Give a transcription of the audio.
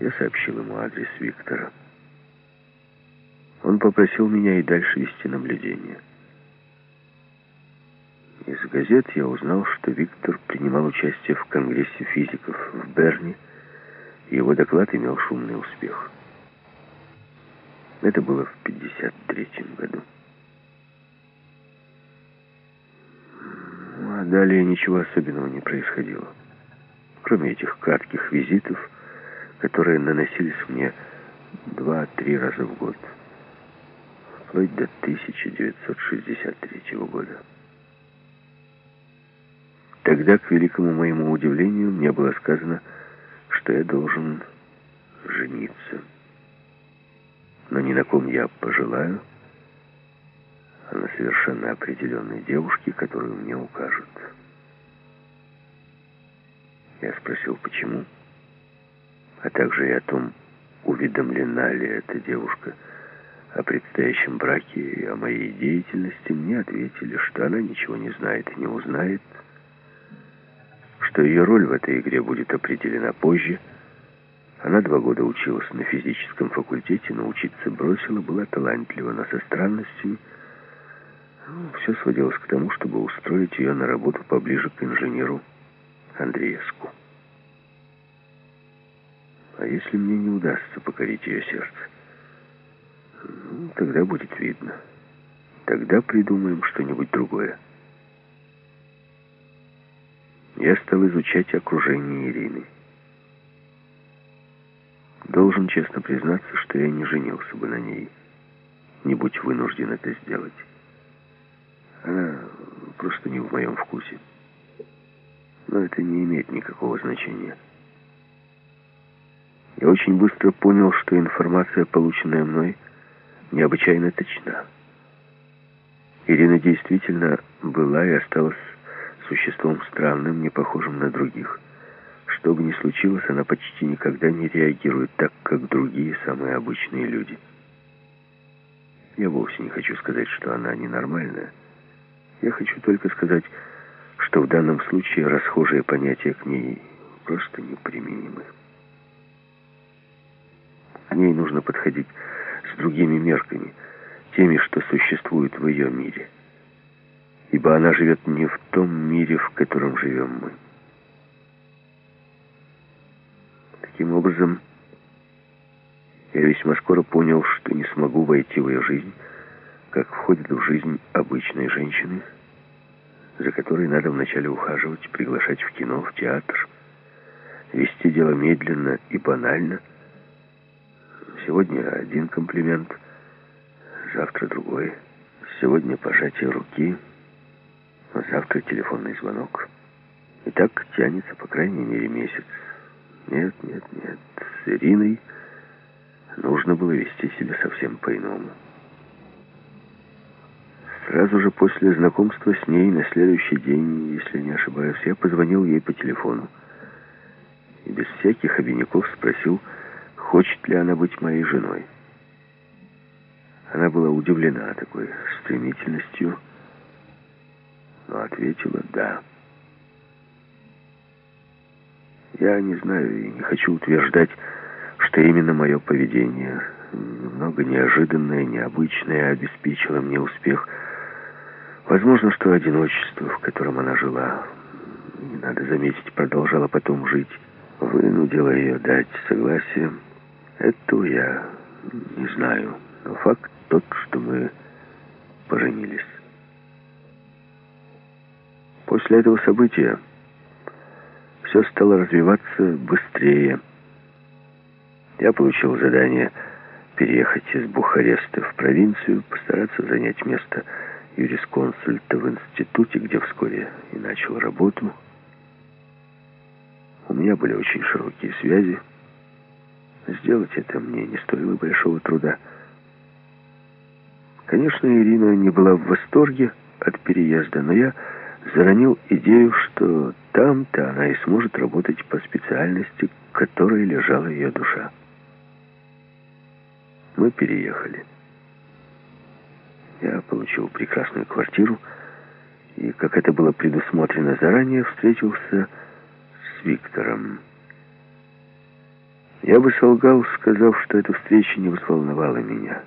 Я сообщил ему адрес Виктора. Он попросил меня и дальше вести наблюдение. Из газет я узнал, что Виктор принимал участие в Конгрессе физиков в Берне, и его доклад имел шумный успех. Это было в 53 году. Ну, а далее ничего особенного не происходило. Кроме этих кратких визитов, которые наносились мне два-три раза в год. Вплоть до 1963 года. Тогда, к великому моему удивлению, мне было сказано, что я должен жениться. Но ни на ком я пожелаю, а на совершенно определенной девушке, которую мне укажут. Я спросил, почему, а также и о том, уведомлена ли эта девушка о предстоящем браке и о моей деятельности, мне ответили, что она ничего не знает и не узнает, что ее роль в этой игре будет определена позже. Она два года училась на физическом факультете, но учиться бросила, была талантлива, но со странностями. Ну, все сводилось к тому, чтобы устроить ее на работу поближе к инженеру Андреевску. А если мне не удастся покорить ее сердце? Ну, тогда будет видно. Тогда придумаем что-нибудь другое я стал изучать окружение Ирины. Должен честно признаться, что я не женился бы на ней, не будь вынужден это сделать. Она просто не в моем вкусе. Но это не имеет никакого значения. Я очень быстро понял, что информация, полученная мной, необычайно точна. Ирина действительно была и осталась существом странным, не похожим на других. Что бы ни случилось, она почти никогда не реагирует так, как другие самые обычные люди. Я вовсе не хочу сказать, что она ненормальная. Я хочу только сказать, что в данном случае расхожие понятия к ней просто неприменимы. Ней нужно подходить с другими мерками, теми, что существуют в ее мире ибо она живет не в том мире, в котором живем мы. Таким образом, я весьма скоро понял, что не смогу войти в ее жизнь, как входит в жизнь обычной женщины, за которой надо вначале ухаживать, приглашать в кино, в театр, вести дело медленно и банально. Сегодня один комплимент, завтра другой. Сегодня пожатие руки — Завтра телефонный звонок. И так тянется, по крайней мере, месяц. Нет, нет, нет. С Ириной нужно было вести себя совсем по-иному. Сразу же после знакомства с ней на следующий день, если не ошибаюсь, я позвонил ей по телефону. И без всяких обиняков спросил, хочет ли она быть моей женой. Она была удивлена такой стремительностью, но ответила «да». Я не знаю и не хочу утверждать, что именно мое поведение, немного неожиданное, необычное, обеспечило мне успех. Возможно, что одиночество, в котором она жила, не надо заметить, продолжала потом жить, вынудило ее дать согласие. Это я не знаю, но факт тот, что мы поженились. После этого события все стало развиваться быстрее. Я получил задание переехать из Бухареста в провинцию, постараться занять место юрисконсульта в институте, где вскоре и начал работу. У меня были очень широкие связи. Сделать это мне не стоило большого труда. Конечно, Ирина не была в восторге от переезда, но я заронил идею, что там-то она и сможет работать по специальности, к которой лежала ее душа. Мы переехали. Я получил прекрасную квартиру, и, как это было предусмотрено заранее, встретился с Виктором. Я бы солгал, сказав, что эта встреча не взволновала меня.